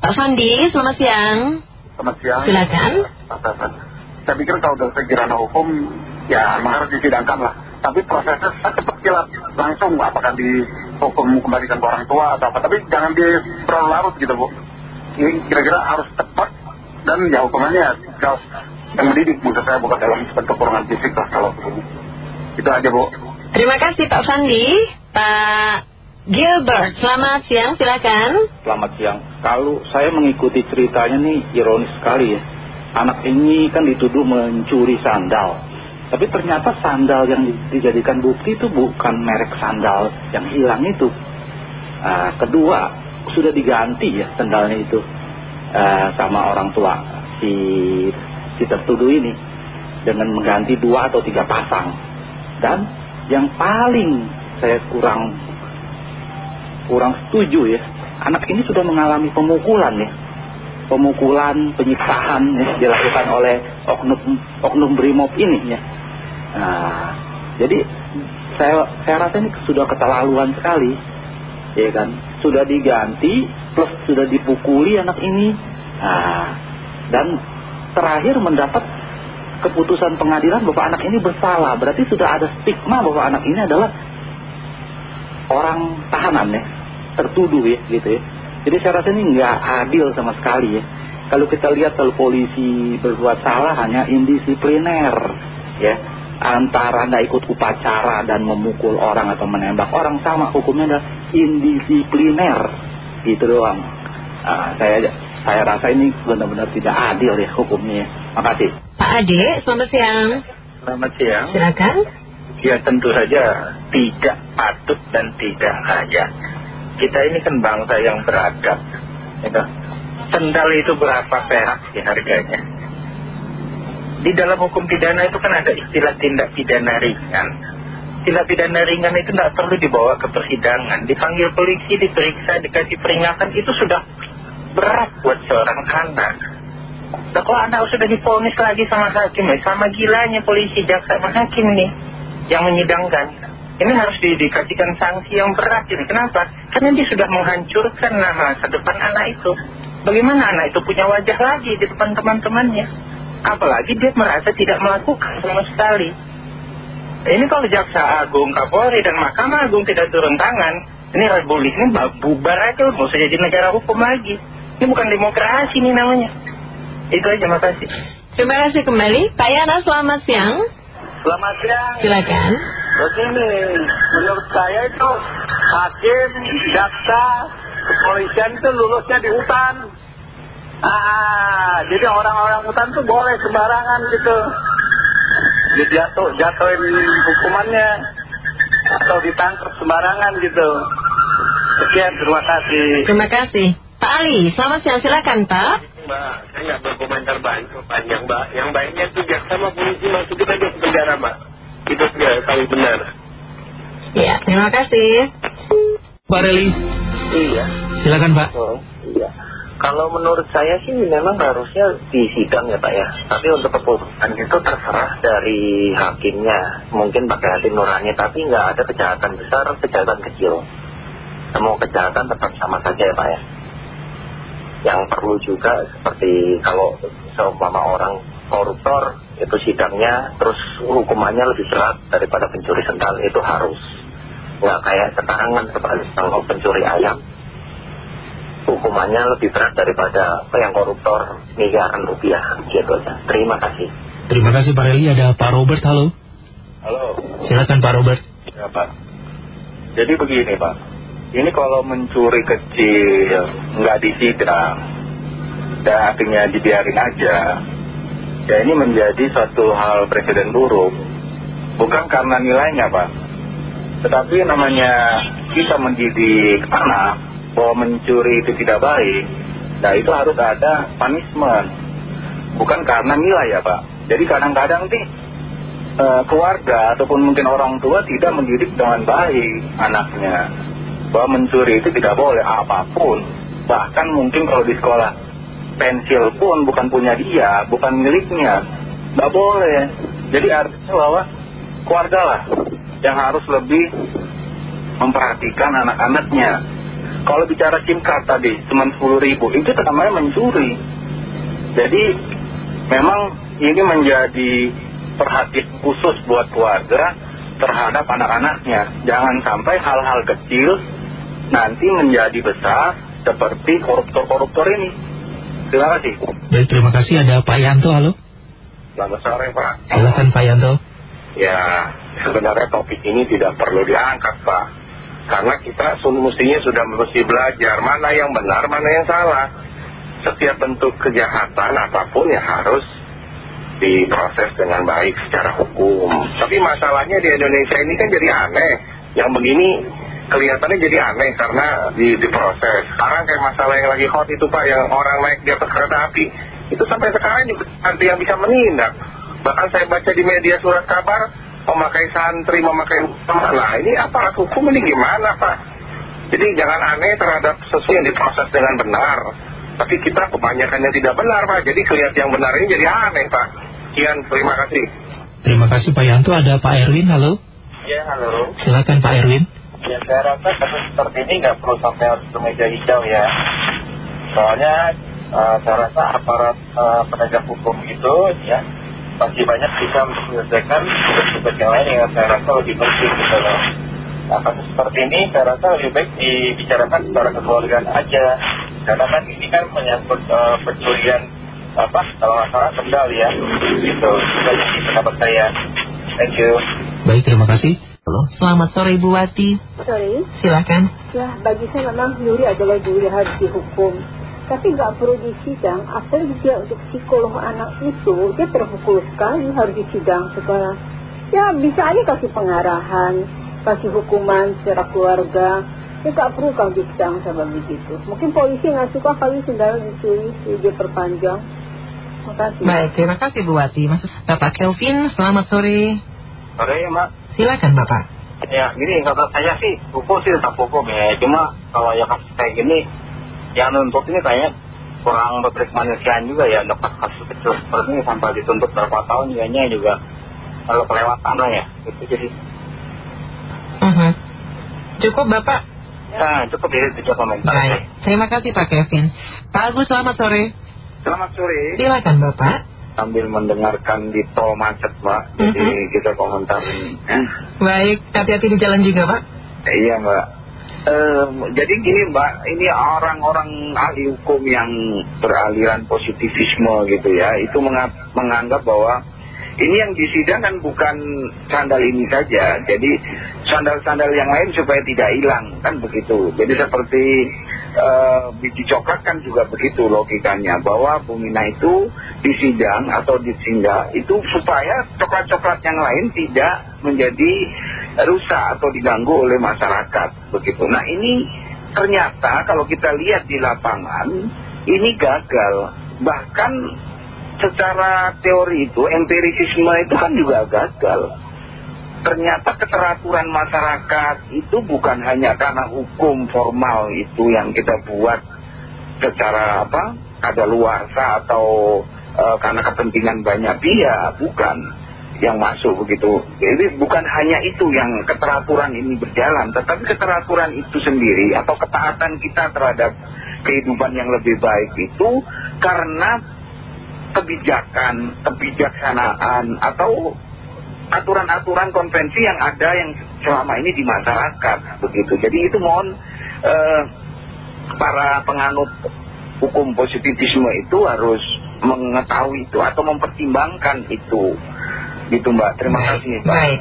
Pak Sandi, selamat siang. Selamat siang. Silakan. Saya pikir kalau dari segi ranah hukum, ya harus disidangkan lah. Tapi prosesnya cepat kilat langsung, apakah dihukum kembalikan ke orang tua atau apa. Tapi jangan di larut gitu Bu. Ini kira-kira harus cepat dan ya hukumannya jelas yang mendidik maksud saya bukan dalam bentuk kurungan fisik lah kalau begini. Itu aja Bu. Terima kasih Pak Sandi. Pak Gilbert, selamat siang, silakan. Selamat siang. Kalau saya mengikuti ceritanya nih ironis sekali ya. Anak ini kan dituduh mencuri sandal. Tapi ternyata sandal yang dijadikan bukti itu bukan merek sandal yang hilang itu. Uh, kedua, sudah diganti ya sandalnya itu uh, sama orang tua si, si tertuduh ini. Dengan mengganti dua atau tiga pasang. Dan yang paling saya kurang kurang setuju ya. Anak ini sudah mengalami pemukulan ya. Pemukulan, penyiksaan ya, dilakukan oleh oknum, oknum brimob ini ya. Nah, jadi saya, saya rasa ini sudah keterlaluan sekali. Ya kan, sudah diganti plus sudah dipukuli anak ini. Nah, dan terakhir mendapat keputusan pengadilan bahwa anak ini bersalah. Berarti sudah ada stigma bahwa anak ini adalah orang tahanan ya tertuduh ya gitu ya. Jadi saya rasa ini nggak adil sama sekali ya. Kalau kita lihat kalau polisi berbuat salah hanya indisipliner ya. Antara nggak ikut upacara dan memukul orang atau menembak orang sama hukumnya adalah indisipliner gitu doang. Nah, saya saya rasa ini benar-benar tidak adil ya hukumnya. Makasih. Pak Ade, selamat siang. Selamat siang. Silakan. Ya tentu saja tidak patut dan tidak layak kita ini kan bangsa yang beradab gitu. sendal itu berapa perak sih harganya? Di dalam hukum pidana itu kan ada istilah tindak pidana ringan. Tindak pidana ringan itu tidak perlu dibawa ke persidangan. Dipanggil polisi, diperiksa, dikasih peringatan itu sudah berat buat seorang anak. Nah kalau anak sudah diponis lagi sama hakim? Sama gilanya polisi, jaksa, sama hakim nih yang menyidangkan ini harus di, dikasihkan sanksi yang berat ini. Kenapa? Karena dia sudah menghancurkan nama masa depan anak itu. Bagaimana anak itu punya wajah lagi di depan teman-temannya? Apalagi dia merasa tidak melakukan sama sekali. Ini kalau Jaksa Agung, Kapolri, dan Mahkamah Agung tidak turun tangan, ini Republik ini bubar aja, mau usah jadi negara hukum lagi. Ini bukan demokrasi ini namanya. Itu aja, makasih. Terima kasih kembali. Pak Yana, selamat siang. Selamat siang. Silakan. Begini, menurut saya itu hakim, jaksa, kepolisian itu lulusnya di hutan. Ah, jadi orang-orang hutan tuh boleh sembarangan gitu. Dijatuh, jatuhin hukumannya atau ditangkap sembarangan gitu. Sekian, terima kasih. Terima kasih. Pak Ali, selamat siang. Silakan Pak. Mbak, saya nggak berkomentar banyak, panjang Mbak. Yang baiknya tuh jaksa sama polisi masukin aja ke penjara Mbak. Itu sudah paling benar. Ya, terima kasih. Pak Reli. Iya. Silakan Pak. Oh, iya. Kalau menurut saya sih memang harusnya di sidang ya Pak ya. Tapi untuk keputusan itu terserah dari hakimnya. Mungkin pakai hati nurani, tapi nggak ada kejahatan besar, kejahatan kecil. Semua kejahatan tetap sama saja ya Pak ya. Yang perlu juga seperti kalau seumpama orang koruptor itu sidangnya terus hukumannya lebih berat daripada pencuri sendal. Itu harus. Nggak kayak sekarang kan sebalik kalau pencuri ayam. Hukumannya lebih berat daripada apa yang koruptor miliaran rupiah. Gitu aja. Terima kasih. Terima kasih Pak Reli. Ada Pak Robert halo. Halo. Silakan Pak Robert. Ya Pak. Jadi begini Pak. Ini kalau mencuri kecil nggak disidang dan artinya dibiarin aja ya ini menjadi suatu hal presiden buruk. Bukan karena nilainya Pak. Tetapi namanya kita mendidik anak bahwa mencuri itu tidak baik nah itu harus ada punishment. Bukan karena nilai ya Pak. Jadi kadang-kadang nih eh, keluarga ataupun mungkin orang tua tidak mendidik dengan baik anaknya. Bahwa mencuri itu tidak boleh apa pun. Bahkan mungkin kalau di sekolah pensil pun bukan punya dia bukan miliknya. Tidak boleh. Jadi artinya bahwa keluarga lah yang harus lebih memperhatikan anak-anaknya. Kalau bicara SIM card tadi cuma 10 ribu itu namanya mencuri. Jadi memang ini menjadi perhatian khusus buat keluarga terhadap anak-anaknya. Jangan sampai hal-hal kecil nanti menjadi besar seperti koruptor-koruptor ini terima kasih Baik, terima kasih. Ada Pak Yanto, halo. Selamat sore Pak Silakan Pak Yanto. Ya sebenarnya topik ini tidak perlu diangkat Pak Karena kita mestinya sudah mesti belajar Mana yang benar, mana yang salah Setiap bentuk kejahatan apa pun ya harus diproses dengan baik secara hukum Tapi masalahnya di Indonesia ini kan jadi aneh Yang begini kelihatannya jadi aneh karena di, diproses Sekarang kayak masalah yang lagi hot itu Pak Yang orang naik di atas kereta api Itu sampai sekarang juga ada yang bisa menindak Bahkan saya baca di media surat kabar Memakai santri, memakai ulama Nah ini aparat hukum ini gimana Pak Jadi jangan aneh terhadap sesuatu yang diproses dengan benar Tapi kita kebanyakan yang tidak benar Pak Jadi kelihatan yang benar ini jadi aneh Pak Sekian, terima kasih Terima kasih Pak Yanto. Ada Pak Erwin, halo. Ya, halo. Silakan Pak Erwin. Ya, saya rasa kasus seperti ini nggak perlu sampai harus ke meja hijau ya. Soalnya eh, saya rasa aparat eh, penegak hukum itu ya masih banyak bisa menyelesaikan tugas-tugas yang lain yang saya rasa lebih penting gitu loh. Nah, kasus seperti ini saya rasa lebih baik dibicarakan secara kekeluargaan aja. Karena kan ini kan menyangkut eh, pencurian apa kalau nggak salah sendal ya. Gitu. Itu aja sih pendapat saya. Thank you. Baik, terima kasih. Halo, selamat sore Ibu Wati. Sorry, Silakan. ya bagi saya memang nyuri adalah nyuri harus dihukum. Tapi nggak perlu disidang, apalagi dia untuk psikolog anak itu, dia terpukul sekali harus disidang sekarang. Ya bisa aja kasih pengarahan, kasih hukuman secara keluarga. Ya nggak perlu kalau disidang sama begitu. Mungkin polisi nggak suka kali sendal dicuri, dia perpanjang. Terima kasih. Baik, terima kasih Bu Wati. Maksud Bapak Kelvin, selamat sore. sore ya mbak Silakan Bapak. Ya, gini kata saya sih hukum sih tetap hukum ya. Cuma kalau ya kasus kayak gini, yang nuntut ini kayaknya kurang berperi kemanusiaan juga ya. Dapat kasus kecil seperti ini sampai dituntut berapa tahun kayaknya juga kalau kelewatan lah ya. Itu jadi, Mhm. Cukup Bapak? nah cukup ya itu komentar. Baik, terima kasih Pak Kevin. Pak Agus, selamat sore. Selamat sore. Silakan Bapak. Sambil mendengarkan di tol macet mbak, jadi Mhm. kita komentar ini. Eh, Baik, hati-hati di jalan juga Pak. Iya mbak. Jadi gini mbak, ini orang-orang ahli hukum yang beraliran positivisme gitu ya, itu menga- menganggap bahwa ini yang disidang kan bukan sandal ini saja, jadi sandal-sandal yang lain supaya tidak hilang kan begitu. Jadi seperti biji coklat kan juga begitu logikanya bahwa Bumina itu disidang atau disinggah itu supaya coklat-coklat yang lain tidak menjadi rusak atau diganggu oleh masyarakat begitu. Nah ini ternyata kalau kita lihat di lapangan ini gagal bahkan secara teori itu empirisisme itu kan juga gagal ternyata keteraturan masyarakat itu bukan hanya karena hukum formal itu yang kita buat secara apa ada luarsa atau eh, karena kepentingan banyak pihak bukan yang masuk begitu. Jadi bukan hanya itu yang keteraturan ini berjalan tetapi keteraturan itu sendiri atau ketaatan kita terhadap kehidupan yang lebih baik itu karena kebijakan, kebijaksanaan atau aturan-aturan konvensi yang ada yang selama ini di masyarakat begitu. Jadi itu mohon eh, para penganut hukum positivisme itu harus mengetahui itu atau mempertimbangkan itu. Gitu Mbak. Terima kasih Mbak. Baik.